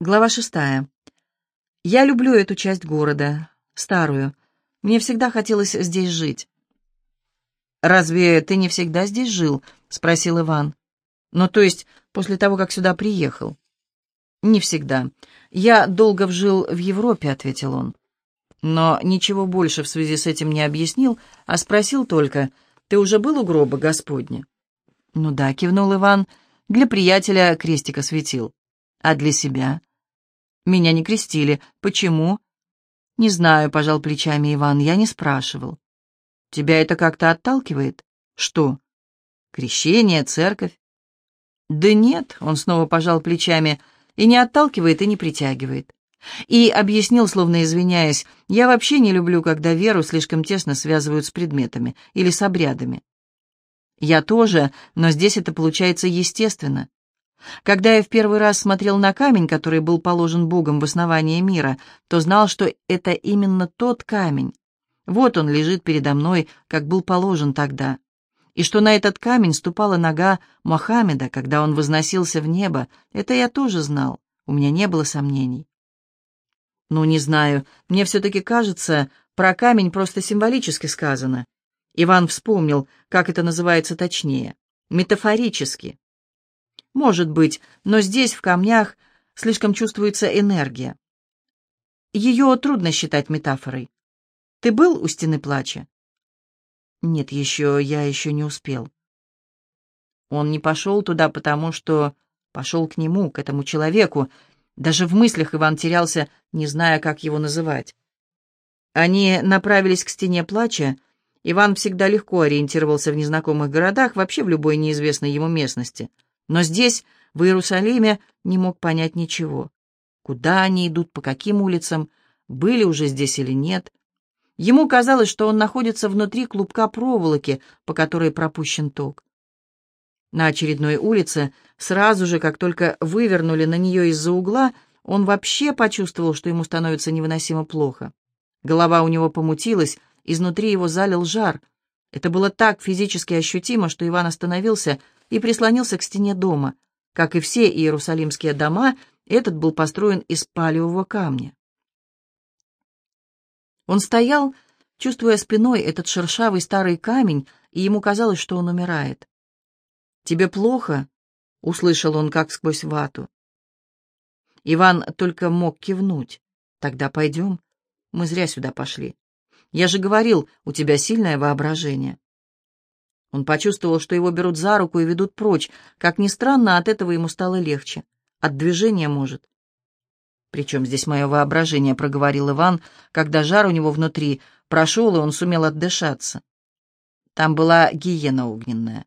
Глава шестая. Я люблю эту часть города, старую. Мне всегда хотелось здесь жить. «Разве ты не всегда здесь жил?» — спросил Иван. «Ну, то есть после того, как сюда приехал?» «Не всегда. Я долго жил в Европе», — ответил он. Но ничего больше в связи с этим не объяснил, а спросил только, «Ты уже был у гроба Господня?» «Ну да», — кивнул Иван, — «для приятеля крестика светил». «А для себя?» Меня не крестили. Почему? Не знаю, пожал плечами Иван, я не спрашивал. Тебя это как-то отталкивает? Что? Крещение, церковь? Да нет, он снова пожал плечами, и не отталкивает, и не притягивает. И объяснил, словно извиняясь, я вообще не люблю, когда веру слишком тесно связывают с предметами или с обрядами. Я тоже, но здесь это получается естественно. Когда я в первый раз смотрел на камень, который был положен Богом в основание мира, то знал, что это именно тот камень. Вот он лежит передо мной, как был положен тогда. И что на этот камень ступала нога Мохаммеда, когда он возносился в небо, это я тоже знал, у меня не было сомнений. Ну, не знаю, мне все-таки кажется, про камень просто символически сказано. Иван вспомнил, как это называется точнее. Метафорически. Может быть, но здесь, в камнях, слишком чувствуется энергия. Ее трудно считать метафорой. Ты был у стены плача? Нет, еще, я еще не успел. Он не пошел туда, потому что пошел к нему, к этому человеку. Даже в мыслях Иван терялся, не зная, как его называть. Они направились к стене плача. Иван всегда легко ориентировался в незнакомых городах, вообще в любой неизвестной ему местности — но здесь, в Иерусалиме, не мог понять ничего. Куда они идут, по каким улицам, были уже здесь или нет. Ему казалось, что он находится внутри клубка проволоки, по которой пропущен ток. На очередной улице, сразу же, как только вывернули на нее из-за угла, он вообще почувствовал, что ему становится невыносимо плохо. Голова у него помутилась, изнутри его залил жар. Это было так физически ощутимо, что Иван остановился и прислонился к стене дома. Как и все иерусалимские дома, этот был построен из палевого камня. Он стоял, чувствуя спиной этот шершавый старый камень, и ему казалось, что он умирает. «Тебе плохо?» — услышал он как сквозь вату. Иван только мог кивнуть. «Тогда пойдем. Мы зря сюда пошли. Я же говорил, у тебя сильное воображение». Он почувствовал, что его берут за руку и ведут прочь. Как ни странно, от этого ему стало легче. От движения, может. «Причем здесь мое воображение?» — проговорил Иван, когда жар у него внутри прошел, и он сумел отдышаться. Там была гиена огненная.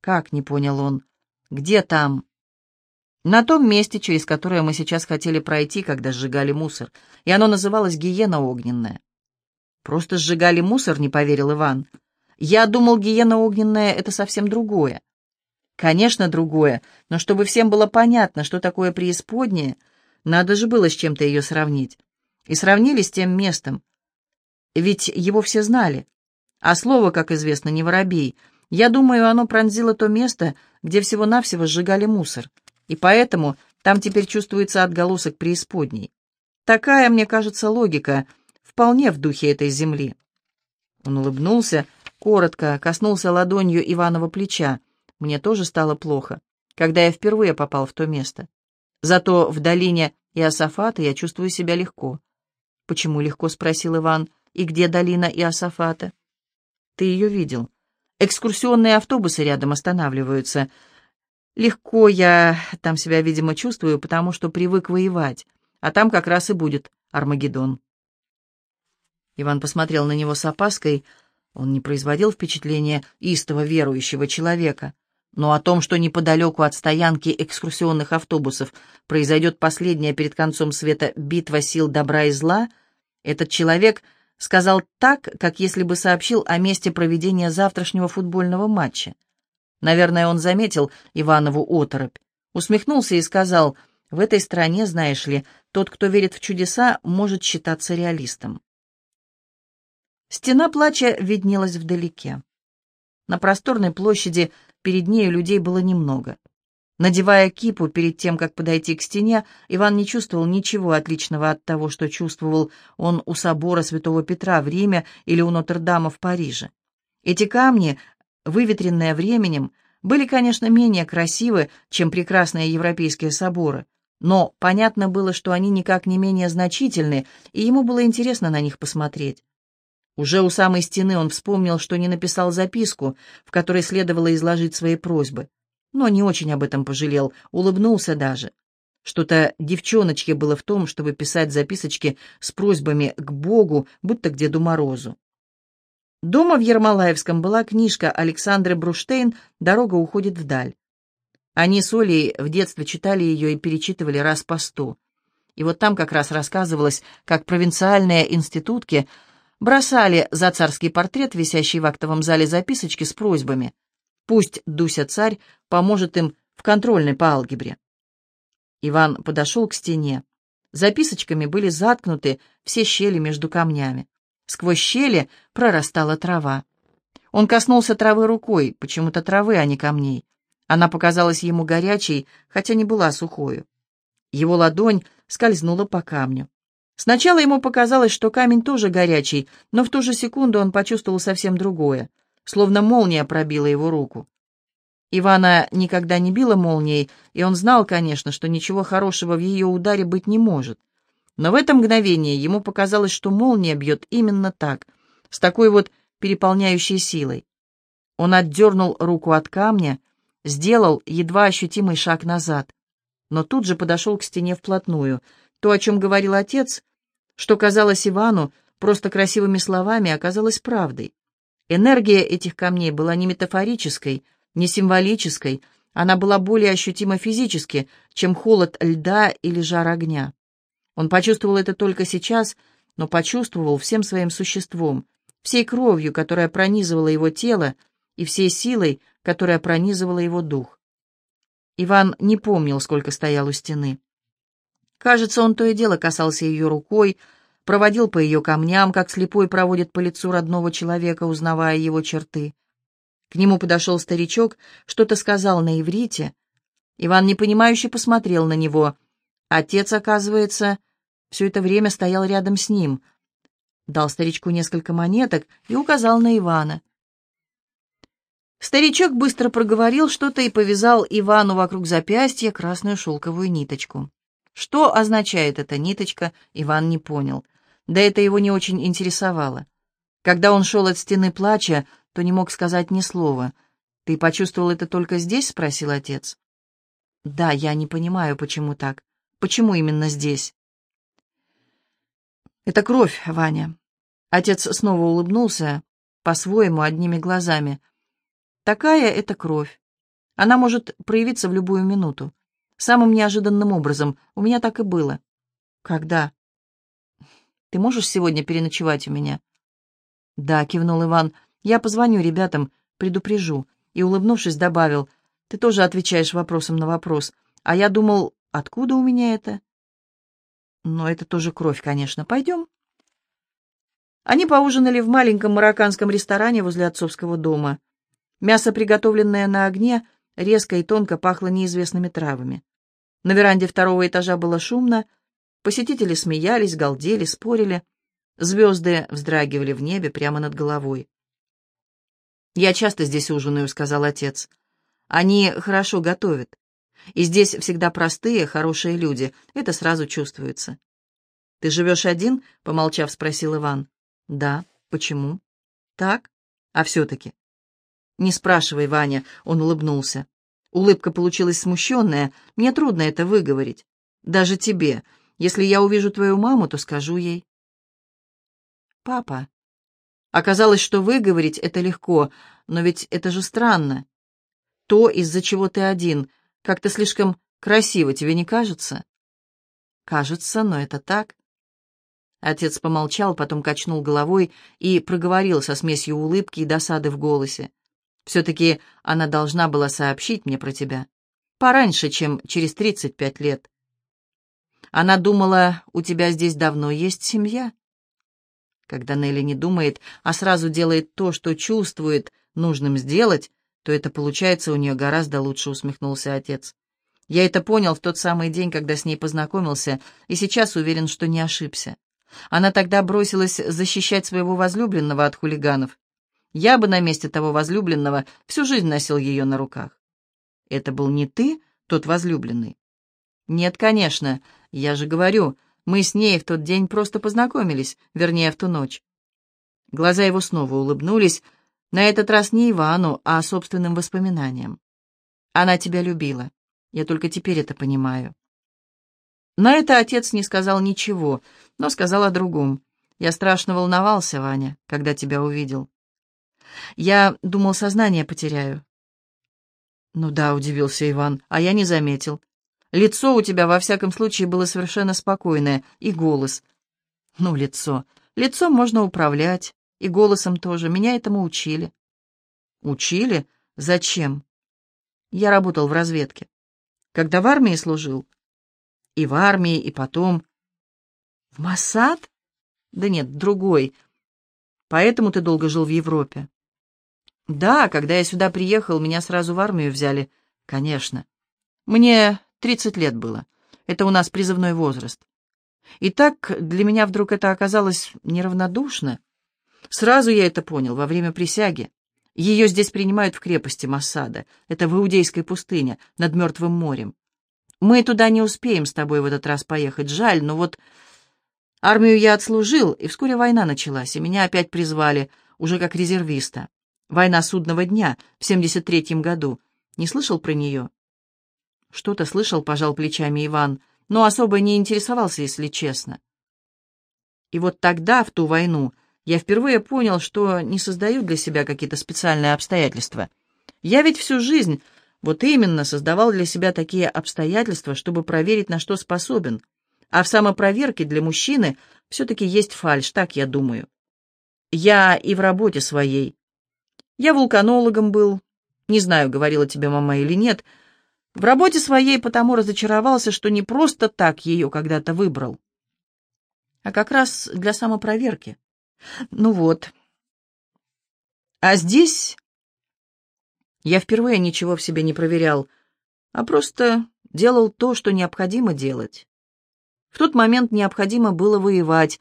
«Как?» — не понял он. «Где там?» «На том месте, через которое мы сейчас хотели пройти, когда сжигали мусор, и оно называлось гиена огненная». «Просто сжигали мусор?» — не поверил Иван. Я думал, гиена огненная — это совсем другое. Конечно, другое, но чтобы всем было понятно, что такое преисподнее, надо же было с чем-то ее сравнить. И сравнили с тем местом. Ведь его все знали. А слово, как известно, не воробей. Я думаю, оно пронзило то место, где всего-навсего сжигали мусор. И поэтому там теперь чувствуется отголосок преисподней. Такая, мне кажется, логика, вполне в духе этой земли. Он улыбнулся, коротко коснулся ладонью Иванова плеча. Мне тоже стало плохо, когда я впервые попал в то место. Зато в долине Иосафата я чувствую себя легко. «Почему легко?» — спросил Иван. «И где долина Иосафата?» «Ты ее видел. Экскурсионные автобусы рядом останавливаются. Легко я там себя, видимо, чувствую, потому что привык воевать. А там как раз и будет Армагеддон». Иван посмотрел на него с опаской — он не производил впечатления истово верующего человека. Но о том, что неподалеку от стоянки экскурсионных автобусов произойдет последняя перед концом света битва сил добра и зла, этот человек сказал так, как если бы сообщил о месте проведения завтрашнего футбольного матча. Наверное, он заметил Иванову оторопь, усмехнулся и сказал, «В этой стране, знаешь ли, тот, кто верит в чудеса, может считаться реалистом». Стена плача виднелась вдалеке. На просторной площади перед нею людей было немного. Надевая кипу перед тем, как подойти к стене, Иван не чувствовал ничего отличного от того, что чувствовал он у собора Святого Петра в Риме или у Нотр-Дама в Париже. Эти камни, выветренные временем, были, конечно, менее красивы, чем прекрасные европейские соборы, но понятно было, что они никак не менее значительны, и ему было интересно на них посмотреть. Уже у самой стены он вспомнил, что не написал записку, в которой следовало изложить свои просьбы но не очень об этом пожалел, улыбнулся даже. Что-то девчоночке было в том, чтобы писать записочки с просьбами к Богу, будто к Деду Морозу. Дома в Ермолаевском была книжка Александры Бруштейн «Дорога уходит вдаль». Они с Олей в детстве читали ее и перечитывали раз по сто. И вот там как раз рассказывалось, как провинциальные институтки бросали за царский портрет, висящий в актовом зале записочки с просьбами. Пусть Дуся-царь поможет им в контрольной по алгебре. Иван подошел к стене. Записочками были заткнуты все щели между камнями. Сквозь щели прорастала трава. Он коснулся травы рукой, почему-то травы, а не камней. Она показалась ему горячей, хотя не была сухою. Его ладонь скользнула по камню. Сначала ему показалось, что камень тоже горячий, но в ту же секунду он почувствовал совсем другое — словно молния пробила его руку. Ивана никогда не била молнией, и он знал, конечно, что ничего хорошего в ее ударе быть не может. Но в это мгновение ему показалось, что молния бьет именно так, с такой вот переполняющей силой. Он отдернул руку от камня, сделал едва ощутимый шаг назад, но тут же подошел к стене вплотную. То, о чем говорил отец, что казалось Ивану просто красивыми словами, оказалось правдой. Энергия этих камней была не метафорической, не символической, она была более ощутима физически, чем холод льда или жар огня. Он почувствовал это только сейчас, но почувствовал всем своим существом, всей кровью, которая пронизывала его тело, и всей силой, которая пронизывала его дух. Иван не помнил, сколько стоял у стены. Кажется, он то и дело касался ее рукой, проводил по ее камням, как слепой проводит по лицу родного человека, узнавая его черты. К нему подошел старичок, что-то сказал на иврите. Иван непонимающе посмотрел на него. Отец, оказывается, все это время стоял рядом с ним. Дал старичку несколько монеток и указал на Ивана. Старичок быстро проговорил что-то и повязал Ивану вокруг запястья красную шелковую ниточку. Что означает эта ниточка, Иван не понял да это его не очень интересовало. Когда он шел от стены плача, то не мог сказать ни слова. «Ты почувствовал это только здесь?» — спросил отец. «Да, я не понимаю, почему так. Почему именно здесь?» «Это кровь, Ваня». Отец снова улыбнулся, по-своему, одними глазами. «Такая это кровь. Она может проявиться в любую минуту. Самым неожиданным образом. У меня так и было». «Когда?» Ты можешь сегодня переночевать у меня?» «Да», — кивнул Иван. «Я позвоню ребятам, предупрежу». И, улыбнувшись, добавил. «Ты тоже отвечаешь вопросом на вопрос. А я думал, откуда у меня это?» «Но это тоже кровь, конечно. Пойдем?» Они поужинали в маленьком марокканском ресторане возле отцовского дома. Мясо, приготовленное на огне, резко и тонко пахло неизвестными травами. На веранде второго этажа было шумно, Посетители смеялись, галдели, спорили. Звезды вздрагивали в небе прямо над головой. «Я часто здесь ужинаю», — сказал отец. «Они хорошо готовят. И здесь всегда простые, хорошие люди. Это сразу чувствуется». «Ты живешь один?» — помолчав, спросил Иван. «Да. Почему?» «Так. А все-таки?» «Не спрашивай, Ваня», — он улыбнулся. Улыбка получилась смущенная. «Мне трудно это выговорить. Даже тебе. Если я увижу твою маму, то скажу ей. Папа. Оказалось, что выговорить это легко, но ведь это же странно. То, из-за чего ты один, как-то слишком красиво, тебе не кажется? Кажется, но это так. Отец помолчал, потом качнул головой и проговорил со смесью улыбки и досады в голосе. Все-таки она должна была сообщить мне про тебя. Пораньше, чем через тридцать пять лет. Она думала, у тебя здесь давно есть семья. Когда Нелли не думает, а сразу делает то, что чувствует нужным сделать, то это получается у нее гораздо лучше, усмехнулся отец. Я это понял в тот самый день, когда с ней познакомился, и сейчас уверен, что не ошибся. Она тогда бросилась защищать своего возлюбленного от хулиганов. Я бы на месте того возлюбленного всю жизнь носил ее на руках. Это был не ты, тот возлюбленный? Нет, конечно. Я же говорю, мы с ней в тот день просто познакомились, вернее, в ту ночь. Глаза его снова улыбнулись, на этот раз не Ивану, а собственным воспоминаниям. Она тебя любила. Я только теперь это понимаю. На это отец не сказал ничего, но сказал о другом. Я страшно волновался, Ваня, когда тебя увидел. Я думал, сознание потеряю. Ну да, удивился Иван, а я не заметил. Лицо у тебя, во всяком случае, было совершенно спокойное, и голос. Ну, лицо. Лицо можно управлять, и голосом тоже. Меня этому учили. Учили? Зачем? Я работал в разведке. Когда в армии служил. И в армии, и потом. В Моссад? Да нет, другой. Поэтому ты долго жил в Европе. Да, когда я сюда приехал, меня сразу в армию взяли. Конечно. Мне Тридцать лет было. Это у нас призывной возраст. И так для меня вдруг это оказалось неравнодушно. Сразу я это понял во время присяги. Ее здесь принимают в крепости Массада. Это в Иудейской пустыне, над Мертвым морем. Мы туда не успеем с тобой в этот раз поехать, жаль, но вот... Армию я отслужил, и вскоре война началась, и меня опять призвали, уже как резервиста. Война судного дня в 73-м году. Не слышал про нее? Что-то слышал, пожал плечами Иван, но особо не интересовался, если честно. И вот тогда, в ту войну, я впервые понял, что не создаю для себя какие-то специальные обстоятельства. Я ведь всю жизнь вот именно создавал для себя такие обстоятельства, чтобы проверить, на что способен. А в самопроверке для мужчины все-таки есть фальшь, так я думаю. Я и в работе своей. Я вулканологом был. Не знаю, говорила тебе мама или нет, — в работе своей потому разочаровался, что не просто так ее когда-то выбрал, а как раз для самопроверки. Ну вот. А здесь я впервые ничего в себе не проверял, а просто делал то, что необходимо делать. В тот момент необходимо было воевать,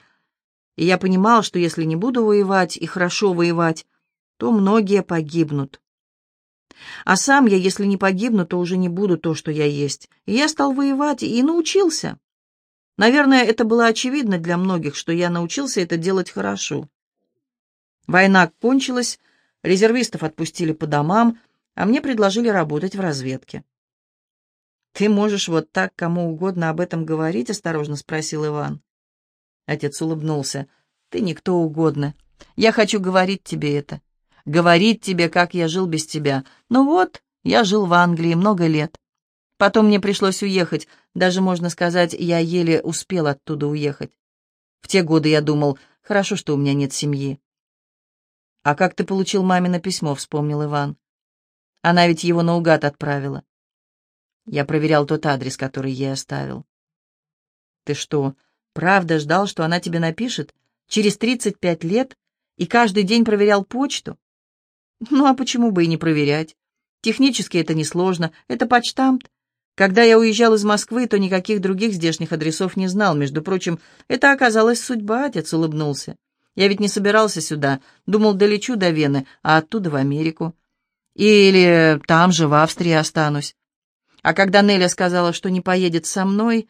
и я понимал, что если не буду воевать и хорошо воевать, то многие погибнут. А сам я, если не погибну, то уже не буду то, что я есть. И я стал воевать и научился. Наверное, это было очевидно для многих, что я научился это делать хорошо. Война кончилась, резервистов отпустили по домам, а мне предложили работать в разведке. «Ты можешь вот так кому угодно об этом говорить?» — осторожно спросил Иван. Отец улыбнулся. «Ты никто угодно. Я хочу говорить тебе это говорить тебе, как я жил без тебя. Ну вот, я жил в Англии много лет. Потом мне пришлось уехать, даже, можно сказать, я еле успел оттуда уехать. В те годы я думал, хорошо, что у меня нет семьи. «А как ты получил мамино письмо?» — вспомнил Иван. «Она ведь его наугад отправила». Я проверял тот адрес, который ей оставил. «Ты что, правда ждал, что она тебе напишет? Через тридцать пять лет? И каждый день проверял почту?» Ну а почему бы и не проверять? Технически это несложно, это почтамт. Когда я уезжал из Москвы, то никаких других здешних адресов не знал. Между прочим, это оказалась судьба, отец улыбнулся. Я ведь не собирался сюда, думал, долечу до Вены, а оттуда в Америку. Или там же, в Австрии, останусь. А когда Неля сказала, что не поедет со мной,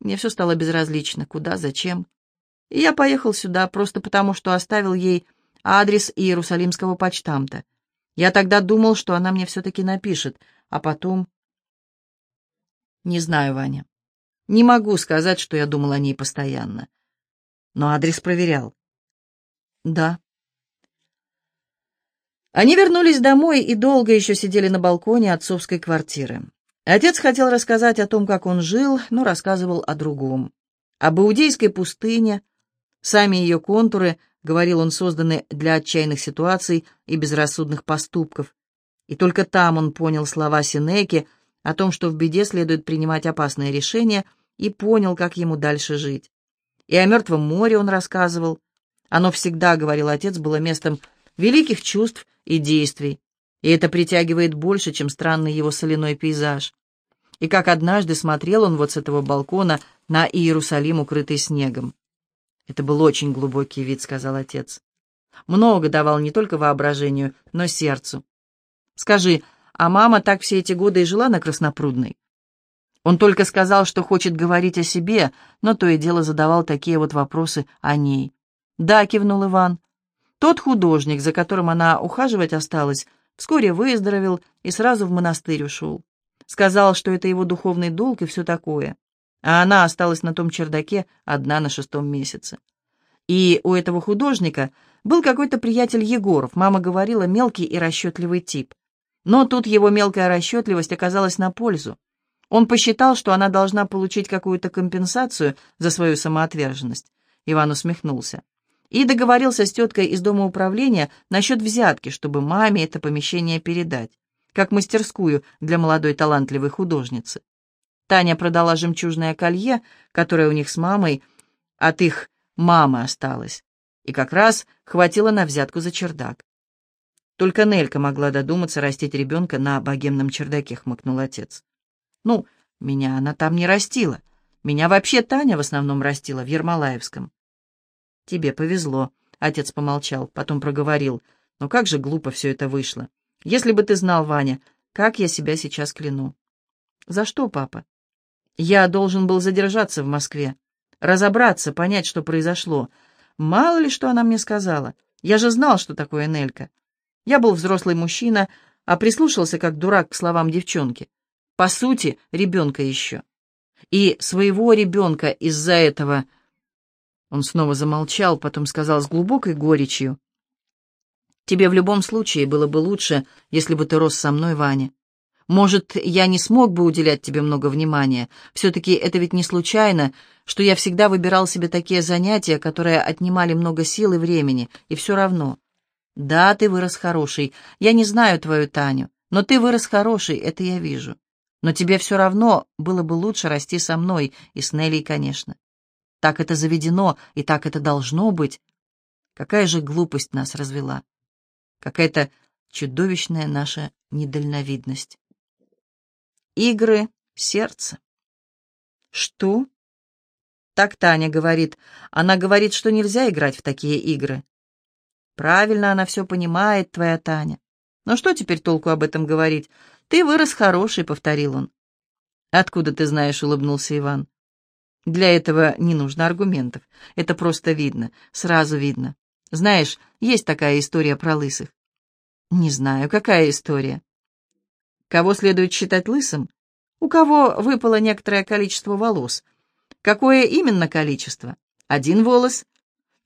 мне все стало безразлично, куда, зачем. И я поехал сюда просто потому, что оставил ей адрес Иерусалимского почтамта. Я тогда думал, что она мне все-таки напишет, а потом... Не знаю, Ваня. Не могу сказать, что я думал о ней постоянно. Но адрес проверял. Да. Они вернулись домой и долго еще сидели на балконе отцовской квартиры. Отец хотел рассказать о том, как он жил, но рассказывал о другом. Об иудейской пустыне, сами ее контуры говорил он, созданы для отчаянных ситуаций и безрассудных поступков. И только там он понял слова Синеки о том, что в беде следует принимать опасные решения, и понял, как ему дальше жить. И о Мертвом море он рассказывал. Оно всегда, говорил отец, было местом великих чувств и действий, и это притягивает больше, чем странный его соляной пейзаж. и как однажды смотрел он вот с этого балкона на Иерусалим, укрытый снегом. «Это был очень глубокий вид», — сказал отец. «Много давал не только воображению, но сердцу. Скажи, а мама так все эти годы и жила на Краснопрудной?» Он только сказал, что хочет говорить о себе, но то и дело задавал такие вот вопросы о ней. «Да», — кивнул Иван. «Тот художник, за которым она ухаживать осталась, вскоре выздоровел и сразу в монастырь ушел. Сказал, что это его духовный долг и все такое. А она осталась на том чердаке одна на шестом месяце. И у этого художника был какой-то приятель Егоров, мама говорила, мелкий и расчетливый тип. Но тут его мелкая расчетливость оказалась на пользу. Он посчитал, что она должна получить какую-то компенсацию за свою самоотверженность. Иван усмехнулся. И договорился с теткой из дома управления насчет взятки, чтобы маме это помещение передать как мастерскую для молодой талантливой художницы. Таня продала жемчужное колье, которое у них с мамой от их мамы осталось, и как раз хватило на взятку за чердак. Только Нелька могла додуматься растить ребенка на богемном чердаке, хмыкнул отец. Ну, меня она там не растила. Меня вообще Таня в основном растила в Ермолаевском. Тебе повезло, отец помолчал, потом проговорил. Но как же глупо все это вышло. Если бы ты знал, Ваня, как я себя сейчас кляну. За что, папа? Я должен был задержаться в Москве, разобраться, понять, что произошло. Мало ли, что она мне сказала. Я же знал, что такое Нелька. Я был взрослый мужчина, а прислушался как дурак к словам девчонки. По сути, ребенка еще. И своего ребенка из-за этого... Он снова замолчал, потом сказал с глубокой горечью. Тебе в любом случае было бы лучше, если бы ты рос со мной, Ваня. Может, я не смог бы уделять тебе много внимания. Все-таки это ведь не случайно, что я всегда выбирал себе такие занятия, которые отнимали много сил и времени, и все равно. Да, ты вырос хороший. Я не знаю твою Таню, но ты вырос хороший, это я вижу. Но тебе все равно было бы лучше расти со мной, и с Неллей, конечно. Так это заведено, и так это должно быть. Какая же глупость нас развела. Какая-то чудовищная наша недальновидность. Игры сердца. Что? Так Таня говорит. Она говорит, что нельзя играть в такие игры. Правильно она все понимает, твоя Таня. Но что теперь толку об этом говорить? Ты вырос хороший, повторил он. Откуда ты знаешь, улыбнулся Иван. Для этого не нужно аргументов. Это просто видно, сразу видно. Знаешь, есть такая история про лысых. Не знаю, какая история. Кого следует считать лысым? У кого выпало некоторое количество волос? Какое именно количество? Один волос?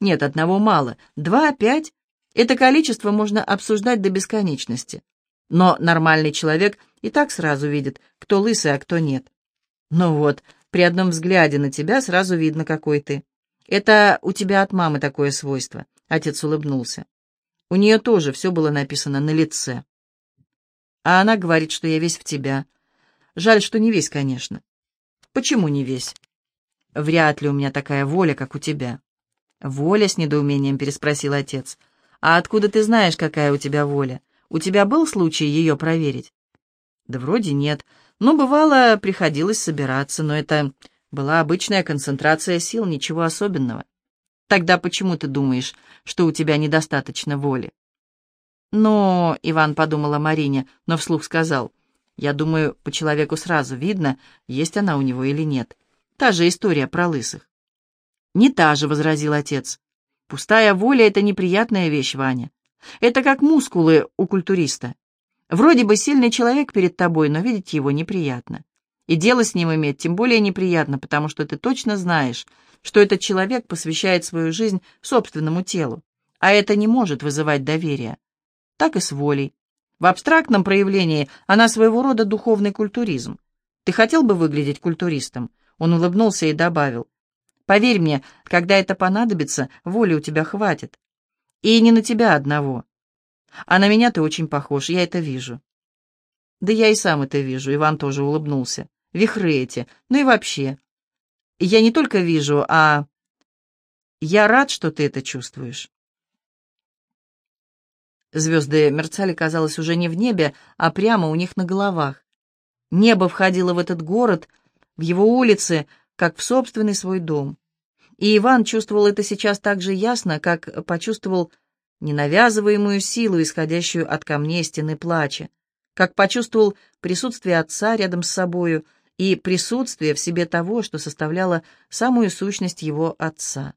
Нет, одного мало. Два, пять? Это количество можно обсуждать до бесконечности. Но нормальный человек и так сразу видит, кто лысый, а кто нет. Ну вот, при одном взгляде на тебя сразу видно, какой ты. Это у тебя от мамы такое свойство. Отец улыбнулся. У нее тоже все было написано на лице. А она говорит, что я весь в тебя. Жаль, что не весь, конечно. Почему не весь? Вряд ли у меня такая воля, как у тебя. Воля с недоумением переспросил отец. А откуда ты знаешь, какая у тебя воля? У тебя был случай ее проверить? Да вроде нет. Но бывало, приходилось собираться, но это была обычная концентрация сил, ничего особенного. Тогда почему ты думаешь, что у тебя недостаточно воли? Но, Иван подумал о Марине, но вслух сказал, я думаю, по человеку сразу видно, есть она у него или нет. Та же история про лысых. Не та же, возразил отец. Пустая воля — это неприятная вещь, Ваня. Это как мускулы у культуриста. Вроде бы сильный человек перед тобой, но видеть его неприятно. И дело с ним иметь тем более неприятно, потому что ты точно знаешь, что этот человек посвящает свою жизнь собственному телу, а это не может вызывать доверия. Так и с волей. В абстрактном проявлении она своего рода духовный культуризм. Ты хотел бы выглядеть культуристом? Он улыбнулся и добавил. Поверь мне, когда это понадобится, воли у тебя хватит. И не на тебя одного. А на меня ты очень похож, я это вижу. Да я и сам это вижу, Иван тоже улыбнулся. Вихры эти, ну и вообще, я не только вижу, а... Я рад, что ты это чувствуешь. Звезды мерцали, казалось, уже не в небе, а прямо у них на головах. Небо входило в этот город, в его улицы, как в собственный свой дом. И Иван чувствовал это сейчас так же ясно, как почувствовал ненавязываемую силу, исходящую от камней стены плача, как почувствовал присутствие отца рядом с собою и присутствие в себе того, что составляло самую сущность его отца.